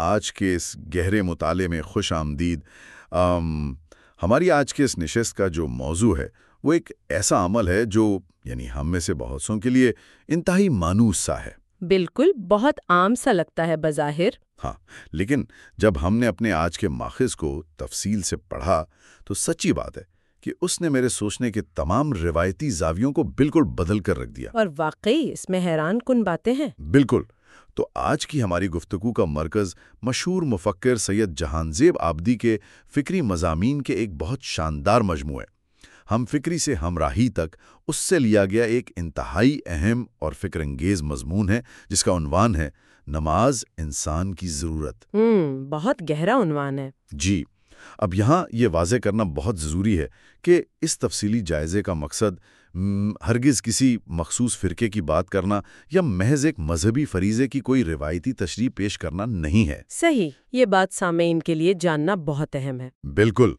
آج کے اس گہرے مطالعے میں خوش آمدید۔ آم، ہماری آج کے اس نشست کا جو موضوع ہے وہ ایک ایسا عمل ہے جو یعنی ہم میں سے بہت سوں کے لیے انتہائی مانوس سا ہے۔ بالکل بہت عام سا لگتا ہے بظاہر۔ ہاں لیکن جب ہم نے اپنے آج کے ماخذ کو تفصیل سے پڑھا تو سچی بات ہے کہ اس نے میرے سوچنے کے تمام روایتی زاویوں کو بالکل بدل کر رکھ دیا۔ اور واقعی اس میں حیران کن باتیں ہیں۔ بالکل۔ تو آج کی ہماری گفتگو کا مرکز مشہور مفکر سید جہان زیب آبدی کے فکری مضامین کے ایک بہت شاندار مجموعے ہم فکری سے ہمراہی تک اس سے لیا گیا ایک انتہائی اہم اور فکر انگیز مضمون ہے جس کا عنوان ہے نماز انسان کی ضرورت۔ ہم بہت گہرا عنوان ہے۔ جی اب یہاں یہ واضح کرنا بہت ضروری ہے کہ اس تفصیلی جائزے کا مقصد ہرگز کسی مخصوص فرقے کی بات کرنا یا محض ایک مذہبی فریضے کی کوئی روایتی تشریح پیش کرنا نہیں ہے۔ صحیح یہ بات سامعین کے لیے جاننا بہت اہم ہے۔ بالکل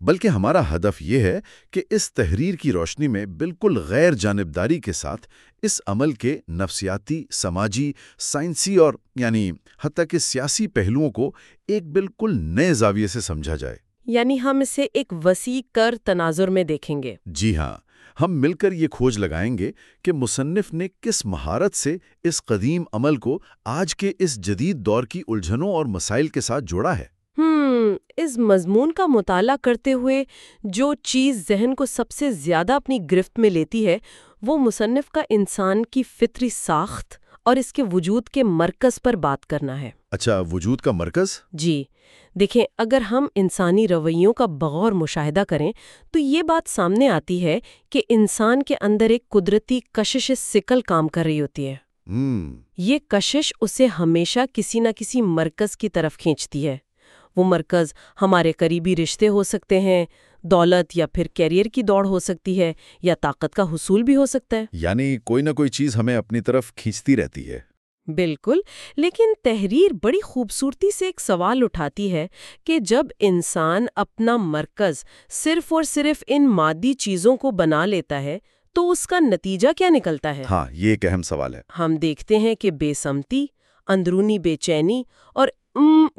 بلکہ ہمارا ہدف یہ ہے کہ اس تحریر کی روشنی میں بالکل غیر جانبداری کے ساتھ اس عمل کے نفسیاتی سماجی سائنسی اور یعنی حتیٰ کہ سیاسی پہلوؤں کو ایک بالکل نئے زاویے سے سمجھا جائے۔ یعنی ہم اسے ایک وسیع کر تناظر میں دیکھیں گے۔ جی ہاں ہم مل کر یہ کھوج لگائیں گے کہ مصنف نے کس مہارت سے اس قدیم عمل کو آج کے اس جدید دور کی الجھنوں اور مسائل کے ساتھ جوڑا ہے۔ ہم اس مضمون کا مطالعہ کرتے ہوئے جو چیز ذہن کو سب سے زیادہ اپنی گرفت میں لیتی ہے، وہ مصنف کا انسان کی فطری ساخت اور اس کے وجود کے مرکز پر بات کرنا ہے۔ اچھا وجود کا مرکز؟ جی۔ دیکھیں اگر ہم انسانی رویوں کا بغور مشاہدہ کریں تو یہ بات سامنے آتی ہے کہ انسان کے اندر ایک قدرتی کشش سکل کام کر رہی ہوتی ہے۔ ہم یہ کشش اسے ہمیشہ کسی نہ کسی مرکز کی طرف کھینچتی ہے۔ وہ مرکز ہمارے قریبی رشتے ہو سکتے ہیں دولت یا پھر کیریئر کی دوڑ ہو سکتی ہے یا طاقت کا حصول بھی ہو سکتا ہے۔ یعنی کوئی نہ کوئی چیز ہمیں اپنی طرف کھینچتی رہتی ہے۔ بالکل لیکن تحریر بڑی خوبصورتی سے ایک سوال اٹھاتی ہے کہ جب انسان اپنا مرکز صرف اور صرف ان مادی چیزوں کو بنا لیتا ہے تو اس کا نتیجہ کیا نکلتا ہے؟ ہاں یہ ایک اہم سوال ہے۔ ہم دیکھتے ہیں کہ بے سمتی اندرونی بے چینی اور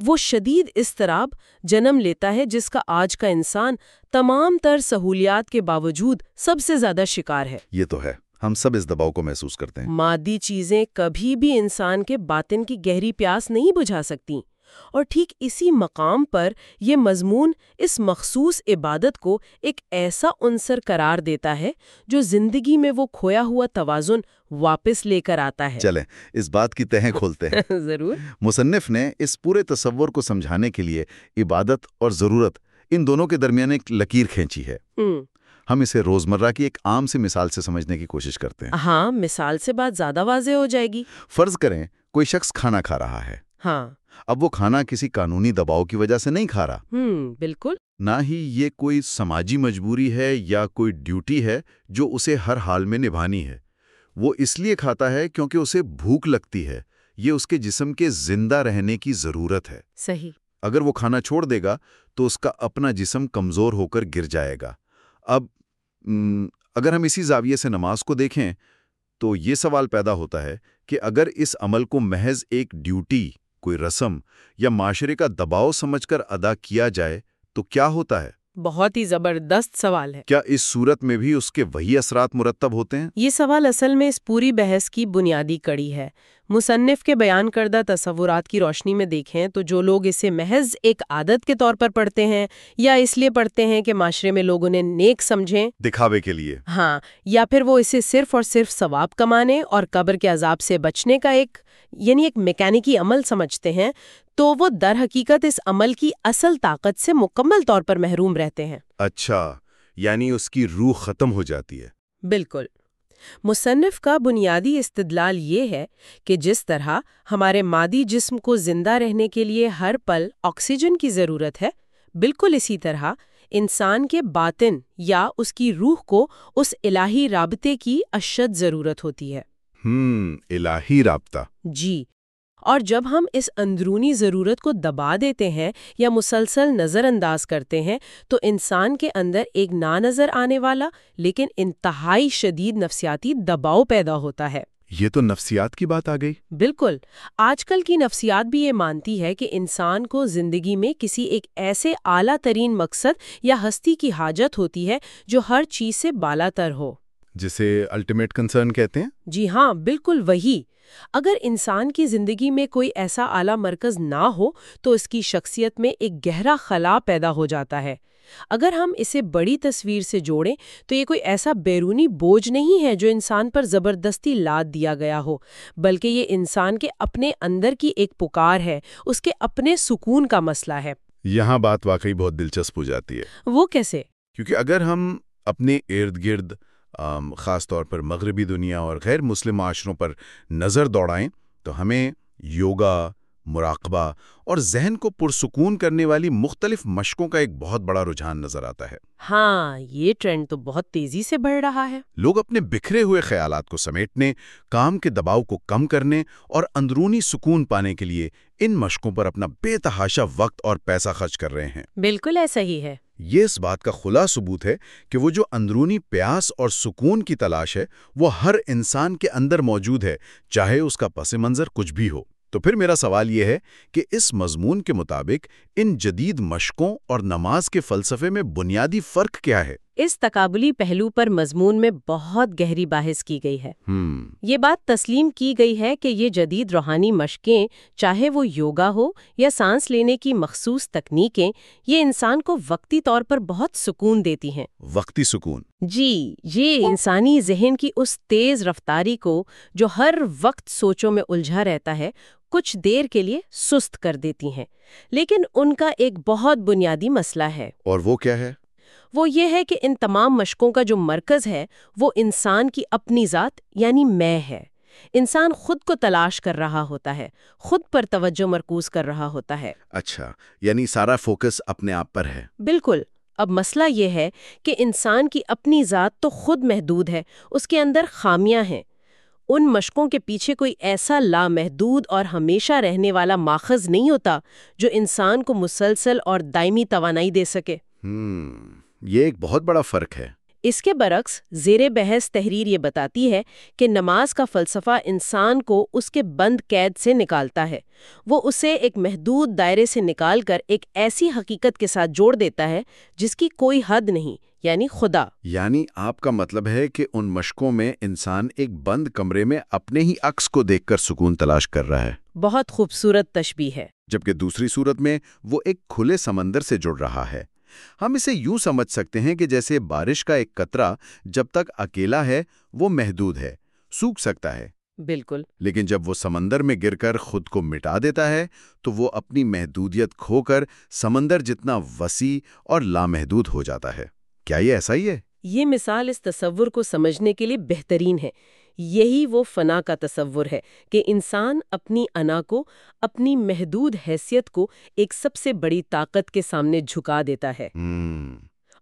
وہ شدید اضطراب جنم لیتا ہے جس کا آج کا انسان تمام تر سہولیات کے باوجود سب سے زیادہ شکار ہے۔ یہ تو ہے ہم سب اس دباؤ کو محسوس کرتے ہیں۔ مادی چیزیں کبھی بھی انسان کے باطن کی گہری پیاس نہیں بجھا سکتی اور ٹھیک اسی مقام پر یہ مضمون اس مخصوص عبادت کو ایک ایسا عنصر قرار دیتا ہے جو زندگی میں وہ کھویا ہوا توازن واپس لے کر آتا ہے۔ چلیں اس بات کی تہیں کھولتے ہیں۔ ضرور۔ مصنف نے اس پورے تصور کو سمجھانے کے لیے عبادت اور ضرورت ان دونوں کے درمیان ایک لکیر کھینچی ہے۔ ہم، اسے روزمرہ کی ایک عام سی مثال سے سمجھنے کی کوشش کرتے ہیں۔ ہاں مثال سے بات زیادہ واضح ہو جائے گی۔ فرض کریں کوئی شخص کھانا کھا رہا ہے۔ ہاں۔ اب وہ کھانا کسی قانونی دباؤ کی وجہ سے نہیں کھا رہا۔ ہم بالکل۔ نہ ہی یہ کوئی سماجی مجبوری ہے یا کوئی ڈیوٹی ہے جو اسے ہر حال میں نبھانی ہے۔ وہ اس لیے کھاتا ہے کیونکہ اسے بھوک لگتی ہے۔ یہ اس کے جسم کے زندہ رہنے کی ضرورت ہے۔ صحیح۔ اگر وہ کھانا چھوڑ دے گا تو اس کا اپنا جسم کمزور ہو کر گر جائے گا۔ اب اگر ہم اسی زاویے سے نماز کو دیکھیں تو یہ سوال پیدا ہوتا ہے کہ اگر اس عمل کو محض ایک ڈیوٹی کوئی رسم یا معاشرے کا دباؤ سمجھ کر ادا کیا جائے تو کیا ہوتا ہے؟ بہت ہی زبردست سوال ہے۔ کیا اس صورت میں بھی اس کے وہی اثرات مرتب ہوتے ہیں؟ یہ سوال اصل میں اس پوری بحث کی بنیادی کڑی ہے۔ مصنف کے بیان کردہ تصورات کی روشنی میں دیکھیں تو جو لوگ اسے محض ایک عادت کے طور پر پڑھتے ہیں یا اس لیے پڑھتے ہیں کہ معاشرے میں لوگ انہیں نیک سمجھیں۔ دکھاوے کے لیے۔ ہاں یا پھر وہ اسے صرف اور صرف ثواب کمانے اور قبر کے عذاب سے بچنے کا ایک یعنی ایک میکینکی عمل سمجھتے ہیں تو وہ در حقیقت اس عمل کی اصل طاقت سے مکمل طور پر محروم رہتے ہیں۔ اچھا یعنی اس کی روح ختم ہو جاتی ہے۔ بالکل۔ مصنف کا بنیادی استدلال یہ ہے کہ جس طرح ہمارے مادی جسم کو زندہ رہنے کے لیے ہر پل آکسیجن کی ضرورت ہے بالکل اسی طرح انسان کے باطن یا اس کی روح کو اس الہی رابطے کی اشد ضرورت ہوتی ہے۔ ہم الہی رابطہ۔ جی۔ اور جب ہم اس اندرونی ضرورت کو دبا دیتے ہیں یا مسلسل نظر انداز کرتے ہیں تو انسان کے اندر ایک نا نظر آنے والا لیکن انتہائی شدید نفسیاتی دباؤ پیدا ہوتا ہے۔ یہ تو نفسیات کی بات آ گئی۔ بالکل۔ آج کل کی نفسیات بھی یہ مانتی ہے کہ انسان کو زندگی میں کسی ایک ایسے اعلیٰ ترین مقصد یا ہستی کی حاجت ہوتی ہے جو ہر چیز سے بالا تر ہو۔ جسے الٹیمیٹ کنسرن کہتے ہیں؟ جی ہاں بالکل وہی۔ اگر انسان کی زندگی میں کوئی ایسا اعلیٰ مرکز نہ ہو تو اس کی شخصیت میں ایک گہرا خلا پیدا ہو جاتا ہے۔ اگر ہم اسے بڑی تصویر سے جوڑیں تو یہ کوئی ایسا بیرونی بوجھ نہیں ہے جو انسان پر زبردستی لاد دیا گیا ہو بلکہ یہ انسان کے اپنے اندر کی ایک پکار ہے اس کے اپنے سکون کا مسئلہ ہے۔ یہاں بات واقعی بہت دلچسپ ہو جاتی ہے۔ وہ کیسے؟ کیونکہ اگر ہم اپنے ارد گرد خاص طور پر مغربی دنیا اور غیر مسلم معاشروں پر نظر دوڑائیں تو ہمیں یوگا مراقبہ اور ذہن کو پرسکون کرنے والی مختلف مشقوں کا ایک بہت بڑا رجحان نظر آتا ہے۔ ہاں یہ ٹرینڈ تو بہت تیزی سے بڑھ رہا ہے۔ لوگ اپنے بکھرے ہوئے خیالات کو سمیٹنے کام کے دباؤ کو کم کرنے اور اندرونی سکون پانے کے لیے ان مشقوں پر اپنا بے تحاشا وقت اور پیسہ خرچ کر رہے ہیں۔ بالکل ایسا ہی ہے۔ یہ اس بات کا خلا ثبوت ہے کہ وہ جو اندرونی پیاس اور سکون کی تلاش ہے، وہ ہر انسان کے اندر موجود ہے، چاہے اس کا پس منظر کچھ بھی ہو۔ تو پھر میرا سوال یہ ہے کہ اس مضمون کے مطابق ان جدید مشقوں اور نماز کے فلسفے میں بنیادی فرق کیا ہے؟ اس تقابلی پہلو پر مضمون میں بہت گہری بحث کی گئی ہے۔ hmm. یہ بات تسلیم کی گئی ہے کہ یہ جدید روحانی مشقیں چاہے وہ یوگا ہو یا سانس لینے کی مخصوص تکنیکیں یہ انسان کو وقتی طور پر بہت سکون دیتی ہیں۔ وقتی سکون۔ جی یہ انسانی ذہن کی اس تیز رفتاری کو جو ہر وقت سوچوں میں الجھا رہتا ہے کچھ دیر کے لیے سست کر دیتی ہیں۔ لیکن ان کا ایک بہت بنیادی مسئلہ ہے۔ اور وہ کیا ہے؟ وہ یہ ہے کہ ان تمام مشقوں کا جو مرکز ہے وہ انسان کی اپنی ذات یعنی میں ہے۔ انسان خود کو تلاش کر رہا ہوتا ہے خود پر توجہ مرکوز کر رہا ہوتا ہے۔ اچھا یعنی سارا فوکس اپنے آپ پر ہے۔ بالکل۔ اب مسئلہ یہ ہے کہ انسان کی اپنی ذات تو خود محدود ہے اس کے اندر خامیاں ہیں۔ ان مشقوں کے پیچھے کوئی ایسا لامحدود اور ہمیشہ رہنے والا ماخذ نہیں ہوتا جو انسان کو مسلسل اور دائمی توانائی دے سکے۔ یہ ایک بہت بڑا فرق ہے۔ اس کے برعکس زیر بحث تحریر یہ بتاتی ہے کہ نماز کا فلسفہ انسان کو اس کے بند قید سے نکالتا ہے۔ وہ اسے ایک محدود دائرے سے نکال کر ایک ایسی حقیقت کے ساتھ جوڑ دیتا ہے جس کی کوئی حد نہیں یعنی خدا۔ یعنی آپ کا مطلب ہے کہ ان مشقوں میں انسان ایک بند کمرے میں اپنے ہی عکس کو دیکھ کر سکون تلاش کر رہا ہے۔ بہت خوبصورت تشبیح ہے۔ جبکہ دوسری صورت میں وہ ایک کھلے سمندر سے جڑ رہا ہے۔ ہم اسے یوں سمجھ سکتے ہیں کہ جیسے بارش کا ایک قطرہ جب تک اکیلا ہے وہ محدود ہے سوکھ سکتا ہے۔ بالکل۔ لیکن جب وہ سمندر میں گر کر خود کو مٹا دیتا ہے تو وہ اپنی محدودیت کھو کر سمندر جتنا وسیع اور لامحدود ہو جاتا ہے۔ کیا یہ ایسا ہی ہے؟ یہ مثال اس تصور کو سمجھنے کے لیے بہترین ہے۔ یہی وہ فنا کا تصور ہے کہ انسان اپنی انا کو اپنی محدود حیثیت کو ایک سب سے بڑی طاقت کے سامنے جھکا دیتا ہے۔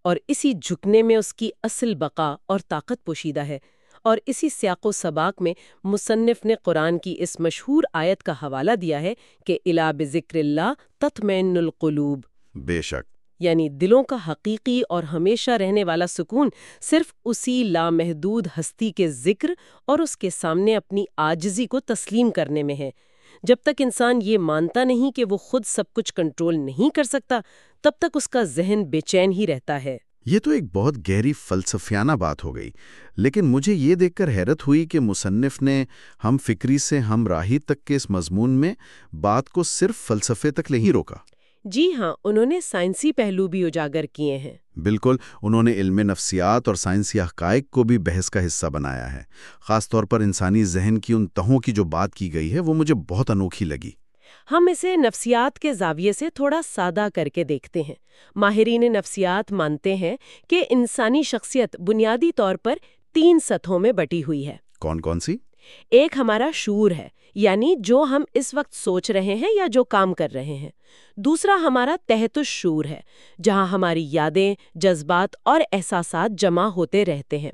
اور اسی جھکنے میں اس کی اصل بقا اور طاقت پوشیدہ ہے۔ اور اسی سیاق و سباق میں مصنف نے قرآن کی اس مشہور آیت کا حوالہ دیا ہے کہ الا بذکر اللہ تطمئن القلوب۔ بے شک۔ یعنی دلوں کا حقیقی اور ہمیشہ رہنے والا سکون صرف اسی لامحدود ہستی کے ذکر اور اس کے سامنے اپنی آجزی کو تسلیم کرنے میں ہے۔ جب تک انسان یہ مانتا نہیں کہ وہ خود سب کچھ کنٹرول نہیں کر سکتا، تب تک اس کا ذہن بے چین ہی رہتا ہے۔ یہ تو ایک بہت گہری فلسفیانہ بات ہو گئی، لیکن مجھے یہ دیکھ کر حیرت ہوئی کہ مصنف نے ہم فکری سے ہم راہی تک کے اس مضمون میں بات کو صرف فلسفے تک نہیں روکا۔ جی ہاں انہوں نے سائنسی پہلو بھی اجاگر کیے ہیں۔ بالکل انہوں نے علم نفسیات اور سائنسی حقائق کو بھی بحث کا حصہ بنایا ہے۔ خاص طور پر انسانی ذہن کی ان تہوں کی جو بات کی گئی ہے وہ مجھے بہت انوکھی لگی۔ ہم اسے نفسیات کے زاویے سے تھوڑا سادہ کر کے دیکھتے ہیں۔ ماہرین نفسیات مانتے ہیں کہ انسانی شخصیت بنیادی طور پر تین سطحوں میں بٹی ہوئی ہے۔ کون کون سی؟ ایک ہمارا شعور ہے یعنی جو ہم اس وقت سوچ رہے ہیں یا جو کام کر رہے ہیں۔ دوسرا ہمارا تحت شعور ہے، جہاں ہماری یادیں، جذبات اور احساسات جمع ہوتے رہتے ہیں۔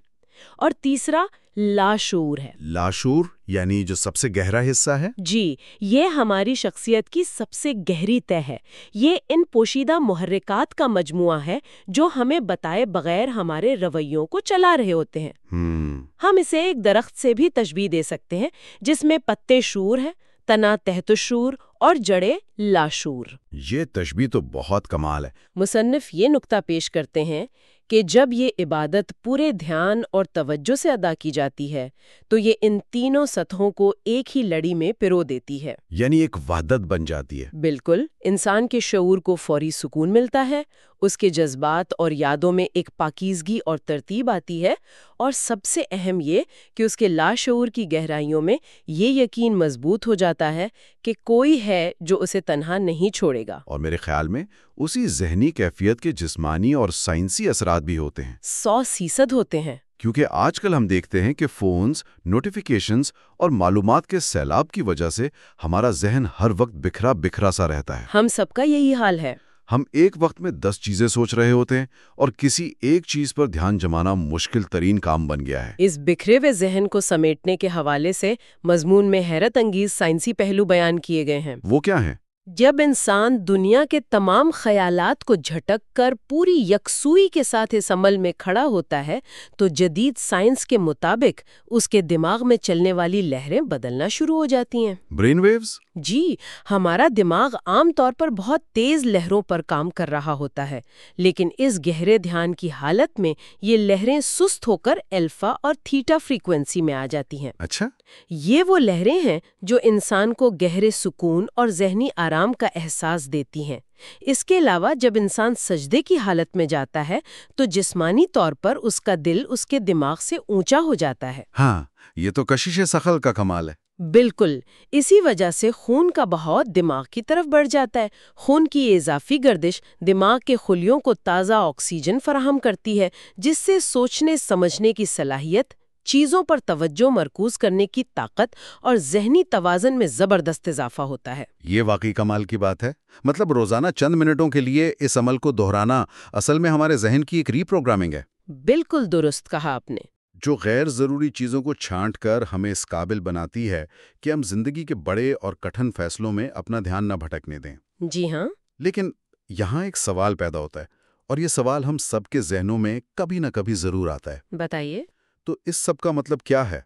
اور تیسرا لاشعور ہے۔ لاشور یعنی جو سب سے گہرا حصہ ہے؟ جی یہ ہماری شخصیت کی سب سے گہری تہ ہے۔ یہ ان پوشیدہ محرکات کا مجموعہ ہے جو ہمیں بتائے بغیر ہمارے رویوں کو چلا رہے ہوتے ہیں۔ ہم ہم اسے ایک درخت سے بھی تشبیح دے سکتے ہیں جس میں پتے شور ہے تنا تحت شور اور جڑے لاشور یہ تشبیہ تو بہت کمال ہے۔ مصنف یہ نقطہ پیش کرتے ہیں کہ جب یہ عبادت پورے دھیان اور توجہ سے ادا کی جاتی ہے تو یہ ان تینوں سطحوں کو ایک ہی لڑی میں پرو دیتی ہے۔ یعنی ایک وحدت بن جاتی ہے۔ بالکل انسان کے شعور کو فوری سکون ملتا ہے اس کے جذبات اور یادوں میں ایک پاکیزگی اور ترتیب آتی ہے اور سب سے اہم یہ کہ اس کے لاشعور کی گہرائیوں میں یہ یقین مضبوط ہو جاتا ہے کہ کوئی ہے جو اسے تنہا نہیں چھوڑے گا۔ اور میرے خیال میں اسی ذہنی کیفیت کے جسمانی اور سائنسی اثرات بھی ہوتے ہیں۔ سو فیصد ہوتے ہیں۔ کیونکہ آج کل ہم دیکھتے ہیں کہ فونز نوٹیفیکیشنز اور معلومات کے سیلاب کی وجہ سے ہمارا ذہن ہر وقت بکھرا بکھرا سا رہتا ہے۔ ہم سب کا یہی حال ہے۔ ہم ایک وقت میں دس چیزیں سوچ رہے ہوتے ہیں اور کسی ایک چیز پر دھیان جمانا مشکل ترین کام بن گیا ہے۔ اس بکھرے ہوئے ذہن کو سمیٹنے کے حوالے سے مضمون میں حیرت انگیز سائنسی پہلو بیان کیے گئے ہیں۔ وہ کیا ہیں؟ جب انسان دنیا کے تمام خیالات کو جھٹک کر پوری یکسوئی کے ساتھ اس عمل میں کھڑا ہوتا ہے تو جدید سائنس کے مطابق اس کے دماغ میں چلنے والی لہریں بدلنا شروع ہو جاتی ہیں۔ Brain waves? جی ہمارا دماغ عام طور پر بہت تیز لہروں پر کام کر رہا ہوتا ہے لیکن اس گہرے دھیان کی حالت میں یہ لہریں سست ہو کر الفا اور تھیٹا فریکوینسی میں آ جاتی ہیں۔ اچھا۔ یہ وہ لہریں ہیں جو انسان کو گہرے سکون اور ذہنی آرام کا احساس دیتی ہیں۔ اس کے علاوہ جب انسان سجدے کی حالت میں جاتا ہے تو جسمانی طور پر اس کا دل اس کے دماغ سے اونچا ہو جاتا ہے۔ ہاں یہ تو کشش سخل کا کمال ہے۔ بالکل اسی وجہ سے خون کا بہاؤ دماغ کی طرف بڑھ جاتا ہے۔ خون کی یہ اضافی گردش دماغ کے خلیوں کو تازہ آکسیجن فراہم کرتی ہے جس سے سوچنے سمجھنے کی صلاحیت چیزوں پر توجہ مرکوز کرنے کی طاقت اور ذہنی توازن میں زبردست اضافہ ہوتا ہے۔ یہ واقعی کمال کی بات ہے۔ مطلب روزانہ چند منٹوں کے لیے اس عمل کو دہرانا اصل میں ہمارے ذہن کی ایک ری پروگرامنگ ہے۔ بالکل درست کہا آپ نے۔ جو غیر ضروری چیزوں کو چھانٹ کر ہمیں اس قابل بناتی ہے کہ ہم زندگی کے بڑے اور کٹھن فیصلوں میں اپنا دھیان نہ بھٹکنے دیں۔ جی ہاں۔ لیکن یہاں ایک سوال پیدا ہوتا ہے اور یہ سوال ہم سب کے ذہنوں میں کبھی نہ کبھی ضرور آتا ہے۔ بتائیے۔ تو اس سب کا مطلب کیا ہے؟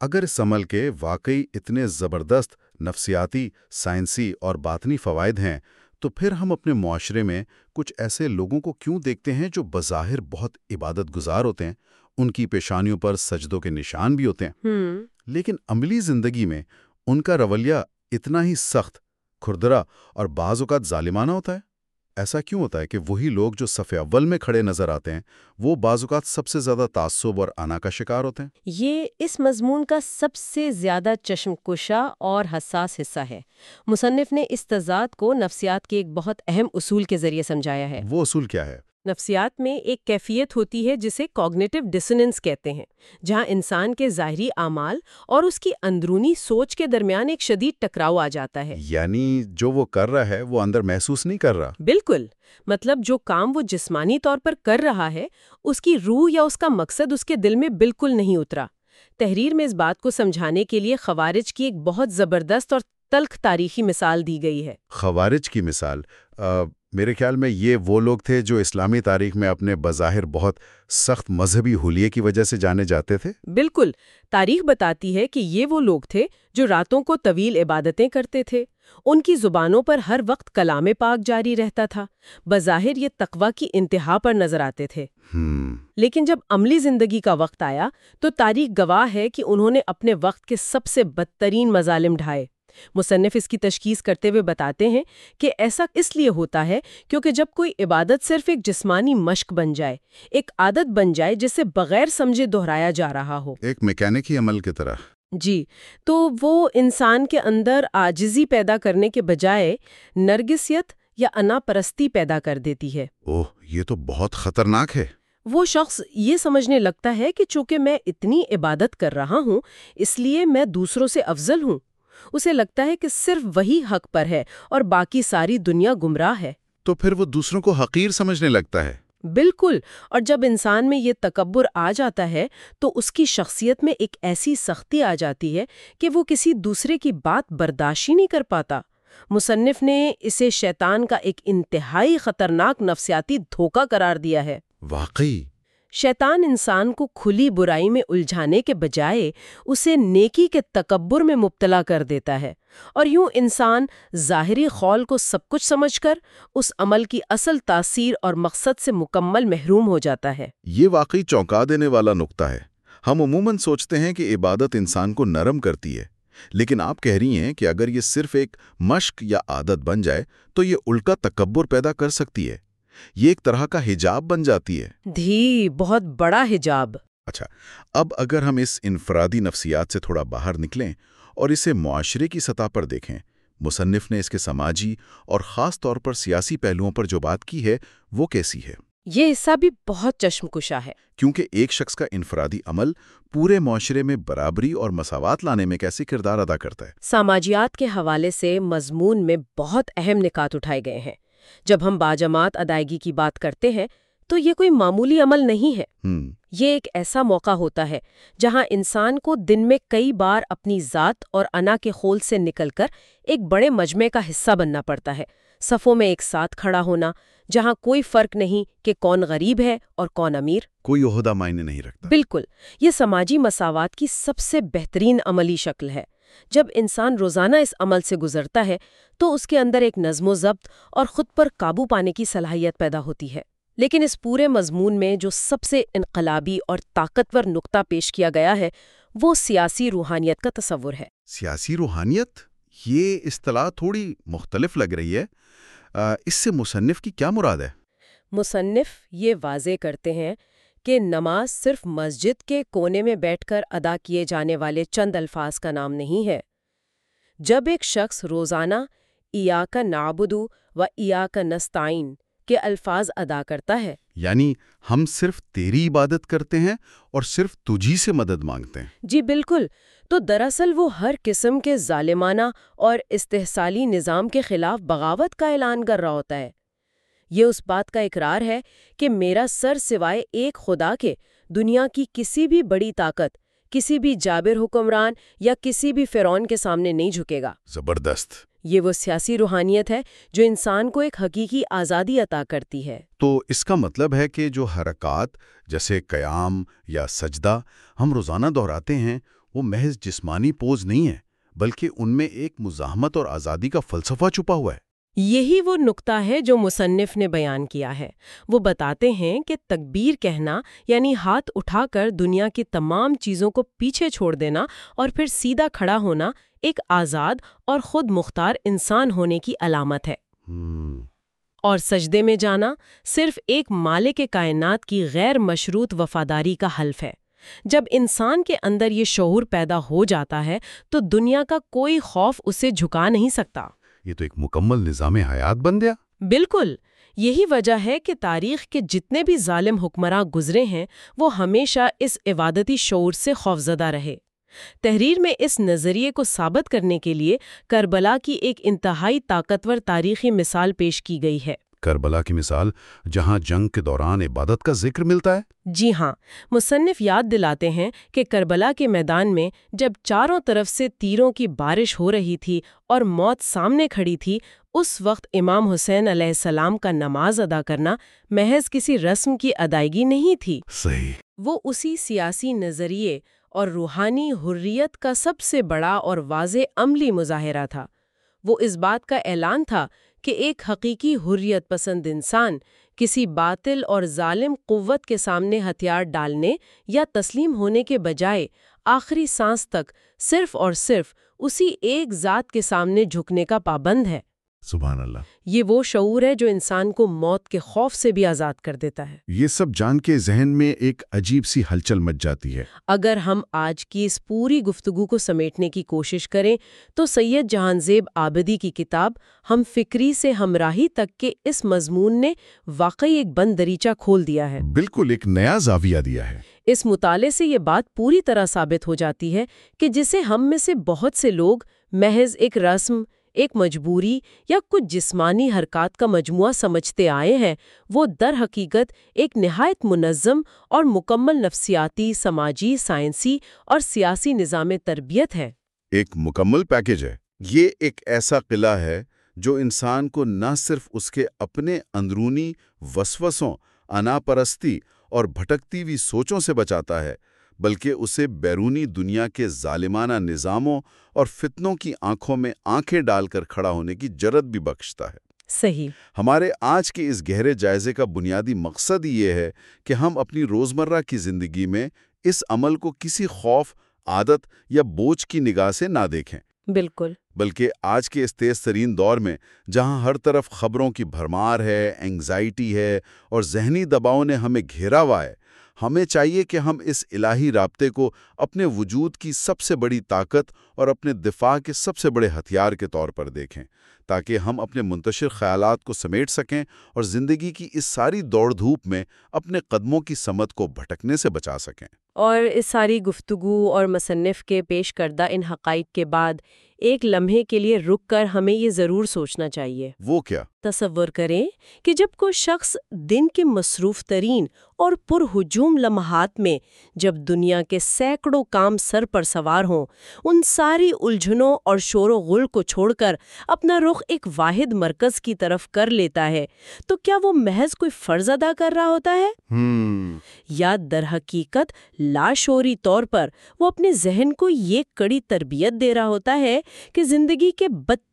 اگر اس عمل کے واقعی اتنے زبردست نفسیاتی سائنسی اور باطنی فوائد ہیں تو پھر ہم اپنے معاشرے میں کچھ ایسے لوگوں کو کیوں دیکھتے ہیں جو بظاہر بہت عبادت گزار ہوتے ہیں؟ ان کی پیشانیوں پر سجدوں کے نشان بھی ہوتے ہیں۔ لیکن عملی زندگی میں ان کا رویہ اتنا ہی سخت کھردرا اور بعض اوقات ظالمانہ ہوتا ہے۔ ایسا کیوں ہوتا ہے کہ وہی لوگ جو صف اول میں کھڑے نظر آتے ہیں وہ بعض اوقات سب سے زیادہ تعصب اور انا کا شکار ہوتے ہیں؟ یہ اس مضمون کا سب سے زیادہ چشم کشا اور حساس حصہ ہے۔ مصنف نے اس تضاد کو نفسیات کے ایک بہت اہم اصول کے ذریعے سمجھایا ہے۔ وہ اصول کیا ہے؟ نفسیات میں ایک کیفیت ہوتی ہے جسے کوگنیٹو ڈسننس کہتے ہیں جہاں انسان کے ظاہری اعمال اور اس کی اندرونی سوچ کے درمیان ایک شدید ٹکراؤ آ جاتا ہے۔ یعنی جو وہ کر رہا ہے وہ اندر محسوس نہیں کر رہا۔ بالکل مطلب جو کام وہ جسمانی طور پر کر رہا ہے اس کی روح یا اس کا مقصد اس کے دل میں بالکل نہیں اترا۔ تحریر میں اس بات کو سمجھانے کے لیے خوارج کی ایک بہت زبردست اور تلخ تاریخی مثال دی گئی ہے۔ خوارج کی مثال آ, میرے خیال میں یہ وہ لوگ تھے جو اسلامی تاریخ میں اپنے بظاہر بہت سخت مذہبی حلیے کی وجہ سے جانے جاتے تھے؟ بالکل۔ تاریخ بتاتی ہے کہ یہ وہ لوگ تھے جو راتوں کو طویل عبادتیں کرتے تھے۔ ان کی زبانوں پر ہر وقت کلام پاک جاری رہتا تھا۔ بظاہر یہ تقوی کی انتہا پر نظر آتے تھے۔ ہم لیکن جب عملی زندگی کا وقت آیا تو تاریخ گواہ ہے کہ انہوں نے اپنے وقت کے سب سے بدترین مظالم ڈھائے۔ مصنف اس کی تشخیص کرتے ہوئے بتاتے ہیں کہ ایسا اس لیے ہوتا ہے کیونکہ جب کوئی عبادت صرف ایک جسمانی مشق بن جائے ایک عادت بن جائے جسے بغیر سمجھے دہرایا جا رہا ہو۔ ایک میکینک ہی عمل کی طرح۔ جی تو وہ انسان کے اندر آجزی پیدا کرنے کے بجائے نرگسیت یا انا پرستی پیدا کر دیتی ہے۔ اوہ یہ تو بہت خطرناک ہے۔ وہ شخص یہ سمجھنے لگتا ہے کہ چونکہ میں اتنی عبادت کر رہا ہوں اس لیے میں دوسروں سے افضل ہوں۔ اسے لگتا ہے کہ صرف وہی حق پر ہے اور باقی ساری دنیا گمراہ ہے۔ تو پھر وہ دوسروں کو حقیر سمجھنے لگتا ہے۔ بالکل اور جب انسان میں یہ تکبر آ جاتا ہے تو اس کی شخصیت میں ایک ایسی سختی آ جاتی ہے کہ وہ کسی دوسرے کی بات برداشت ہی نہیں کر پاتا۔ مصنف نے اسے شیطان کا ایک انتہائی خطرناک نفسیاتی دھوکہ قرار دیا ہے۔ واقعی؟ شیطان انسان کو کھلی برائی میں الجھانے کے بجائے اسے نیکی کے تکبر میں مبتلا کر دیتا ہے۔ اور یوں انسان ظاہری خول کو سب کچھ سمجھ کر اس عمل کی اصل تاثیر اور مقصد سے مکمل محروم ہو جاتا ہے۔ یہ واقعی چونکا دینے والا نقطہ ہے۔ ہم عموماً سوچتے ہیں کہ عبادت انسان کو نرم کرتی ہے، لیکن آپ کہہ رہی ہیں کہ اگر یہ صرف ایک مشق یا عادت بن جائے تو یہ الٹا تکبر پیدا کر سکتی ہے۔ یہ ایک طرح کا حجاب بن جاتی ہے۔ دھی بہت بڑا حجاب۔ اچھا اب اگر ہم اس انفرادی نفسیات سے تھوڑا باہر نکلیں اور اسے معاشرے کی سطح پر دیکھیں مصنف نے اس کے سماجی اور خاص طور پر سیاسی پہلوؤں پر جو بات کی ہے وہ کیسی ہے؟ یہ حصہ بھی بہت چشم کشا ہے۔ کیونکہ ایک شخص کا انفرادی عمل پورے معاشرے میں برابری اور مساوات لانے میں کیسے کردار ادا کرتا ہے؟ سماجیات کے حوالے سے مضمون میں بہت اہم نکات اٹھائے گئے ہیں۔ جب ہم باجماعت ادائیگی کی بات کرتے ہیں تو یہ کوئی معمولی عمل نہیں ہے۔ یہ ایک ایسا موقع ہوتا ہے جہاں انسان کو دن میں کئی بار اپنی ذات اور انا کے خول سے نکل کر ایک بڑے مجمع کا حصہ بننا پڑتا ہے۔ صفوں میں ایک ساتھ کھڑا ہونا جہاں کوئی فرق نہیں کہ کون غریب ہے اور کون امیر۔ کوئی عہدہ معنی نہیں رکھتا۔ بالکل یہ سماجی مساوات کی سب سے بہترین عملی شکل ہے۔ جب انسان روزانہ اس عمل سے گزرتا ہے تو اس کے اندر ایک نظم و ضبط اور خود پر قابو پانے کی صلاحیت پیدا ہوتی ہے۔ لیکن اس پورے مضمون میں جو سب سے انقلابی اور طاقتور نقطہ پیش کیا گیا ہے وہ سیاسی روحانیت کا تصور ہے۔ سیاسی روحانیت؟ یہ اصطلاح تھوڑی مختلف لگ رہی ہے۔ آ، اس سے مصنف کی کیا مراد ہے؟ مصنف یہ واضح کرتے ہیں کہ نماز صرف مسجد کے کونے میں بیٹھ کر ادا کیے جانے والے چند الفاظ کا نام نہیں ہے۔ جب ایک شخص روزانہ ایا کا نابدو و ایا کا نستعین کے الفاظ ادا کرتا ہے۔ یعنی ہم صرف تیری عبادت کرتے ہیں اور صرف تجھی سے مدد مانگتے ہیں۔ جی بالکل۔ تو دراصل وہ ہر قسم کے ظالمانہ اور استحصالی نظام کے خلاف بغاوت کا اعلان کر رہا ہوتا ہے۔ یہ اس بات کا اقرار ہے کہ میرا سر سوائے ایک خدا کے دنیا کی کسی بھی بڑی طاقت کسی بھی جابر حکمران یا کسی بھی فرعون کے سامنے نہیں جھکے گا۔ زبردست۔ یہ وہ سیاسی روحانیت ہے جو انسان کو ایک حقیقی آزادی عطا کرتی ہے۔ تو اس کا مطلب ہے کہ جو حرکات جیسے قیام یا سجدہ ہم روزانہ دہراتے ہیں وہ محض جسمانی پوز نہیں ہے بلکہ ان میں ایک مزاحمت اور آزادی کا فلسفہ چھپا ہوا ہے۔ یہی وہ نقطہ ہے جو مصنف نے بیان کیا ہے۔ وہ بتاتے ہیں کہ تکبیر کہنا یعنی ہاتھ اٹھا کر دنیا کی تمام چیزوں کو پیچھے چھوڑ دینا اور پھر سیدھا کھڑا ہونا ایک آزاد اور خود مختار انسان ہونے کی علامت ہے۔ اور سجدے میں جانا صرف ایک مالک کائنات کی غیر مشروط وفاداری کا حلف ہے۔ جب انسان کے اندر یہ شعور پیدا ہو جاتا ہے تو دنیا کا کوئی خوف اسے جھکا نہیں سکتا۔ یہ تو ایک مکمل نظام حیات بن گیا۔ بالکل۔ یہی وجہ ہے کہ تاریخ کے جتنے بھی ظالم حکمراں گزرے ہیں، وہ ہمیشہ اس عبادتی شعور سے خوفزدہ رہے۔ تحریر میں اس نظریے کو ثابت کرنے کے لیے کربلا کی ایک انتہائی طاقتور تاریخی مثال پیش کی گئی ہے۔ کربلا کی مثال جہاں جنگ کے دوران عبادت کا ذکر ملتا ہے؟ جی ہاں مصنف یاد دلاتے ہیں کہ کربلا کے میدان میں جب چاروں طرف سے تیروں کی بارش ہو رہی تھی اور موت سامنے کھڑی تھی اس وقت امام حسین علیہ السلام کا نماز ادا کرنا محض کسی رسم کی ادائیگی نہیں تھی۔ صحیح۔ وہ اسی سیاسی نظریے اور روحانی حریت کا سب سے بڑا اور واضح عملی مظاہرہ تھا۔ وہ اس بات کا اعلان تھا کہ ایک حقیقی حریت پسند انسان کسی باطل اور ظالم قوت کے سامنے ہتھیار ڈالنے یا تسلیم ہونے کے بجائے آخری سانس تک صرف اور صرف اسی ایک ذات کے سامنے جھکنے کا پابند ہے۔ سبحان اللہ۔ یہ وہ شعور ہے جو انسان کو موت کے خوف سے بھی آزاد کر دیتا ہے۔ یہ سب جان کے ذہن میں ایک عجیب سی ہلچل مچ جاتی ہے۔ اگر ہم آج کی اس پوری گفتگو کو سمیٹنے کی کوشش کریں تو سید جہان زیب آبدی کی کتاب ہم فکری سے ہمراہی تک کے اس مضمون نے واقعی ایک بند دریچہ کھول دیا ہے۔ بالکل ایک نیا زاویہ دیا ہے۔ اس مطالعے سے یہ بات پوری طرح ثابت ہو جاتی ہے کہ جسے ہم میں سے بہت سے لوگ محض ایک رسم ایک مجبوری یا کچھ جسمانی حرکات کا مجموعہ سمجھتے آئے ہیں، وہ در حقیقت ایک نہایت منظم اور مکمل نفسیاتی، سماجی، سائنسی اور سیاسی نظام تربیت ہے۔ ایک مکمل پیکج ہے۔ یہ ایک ایسا قلعہ ہے جو انسان کو نہ صرف اس کے اپنے اندرونی وسوسوں انا پرستی اور بھٹکتی ہوئی سوچوں سے بچاتا ہے بلکہ اسے بیرونی دنیا کے ظالمانہ نظاموں اور فتنوں کی آنکھوں میں آنکھیں ڈال کر کھڑا ہونے کی جرت بھی بخشتا ہے۔ صحیح۔ ہمارے آج کے اس گہرے جائزے کا بنیادی مقصد یہ ہے کہ ہم اپنی روزمرہ کی زندگی میں اس عمل کو کسی خوف عادت یا بوجھ کی نگاہ سے نہ دیکھیں۔ بالکل۔ بلکہ آج کے اس تیز ترین دور میں جہاں ہر طرف خبروں کی بھرمار ہے انگزائٹی ہے اور ذہنی دباؤ نے ہمیں گھیرا ہوا ہے ہمیں چاہیے کہ ہم اس الہی رابطے کو اپنے وجود کی سب سے بڑی طاقت اور اپنے دفاع کے سب سے بڑے ہتھیار کے طور پر دیکھیں تاکہ ہم اپنے منتشر خیالات کو سمیٹ سکیں اور زندگی کی اس ساری دوڑ دھوپ میں اپنے قدموں کی سمت کو بھٹکنے سے بچا سکیں۔ اور اس ساری گفتگو اور مصنف کے پیش کردہ ان حقائق کے بعد ایک لمحے کے لیے رک کر ہمیں یہ ضرور سوچنا چاہیے۔ وہ کیا؟ تصور کریں کہ جب کوئی شخص دن کے مصروف ترین اور پرہجوم لمحات میں جب دنیا کے سینکڑوں کام سر پر سوار ہوں ان ساری الجھنوں اور شور و غل کو چھوڑ کر اپنا رخ ایک واحد مرکز کی طرف کر لیتا ہے تو کیا وہ محض کوئی فرض ادا کر رہا ہوتا ہے؟ ہم یا در حقیقت لاشوری طور پر وہ اپنے ذہن کو یہ کڑی تربیت دے رہا ہوتا ہے کہ زندگی کے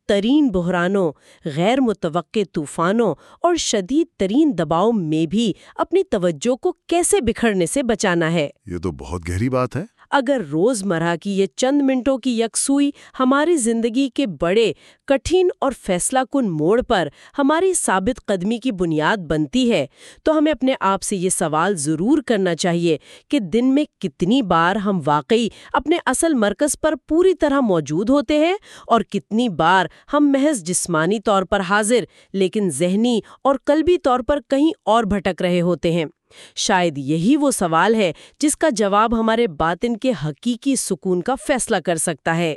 ترین بحرانوں غیر متوقع طوفانوں اور شدید ترین دباؤ میں بھی اپنی توجہ کو کیسے بکھرنے سے بچانا ہے؟ یہ تو بہت گہری بات ہے۔ اگر روز مرہ کی یہ چند منٹوں کی یکسوئی ہماری زندگی کے بڑے، کٹھن اور فیصلہ کن موڑ پر ہماری ثابت قدمی کی بنیاد بنتی ہے، تو ہمیں اپنے آپ سے یہ سوال ضرور کرنا چاہیے کہ دن میں کتنی بار ہم واقعی اپنے اصل مرکز پر پوری طرح موجود ہوتے ہیں اور کتنی بار ہم محض جسمانی طور پر حاضر لیکن ذہنی اور قلبی طور پر کہیں اور بھٹک رہے ہوتے ہیں۔ شاید یہی وہ سوال ہے جس کا جواب ہمارے باطن کے حقیقی سکون کا فیصلہ کر سکتا ہے۔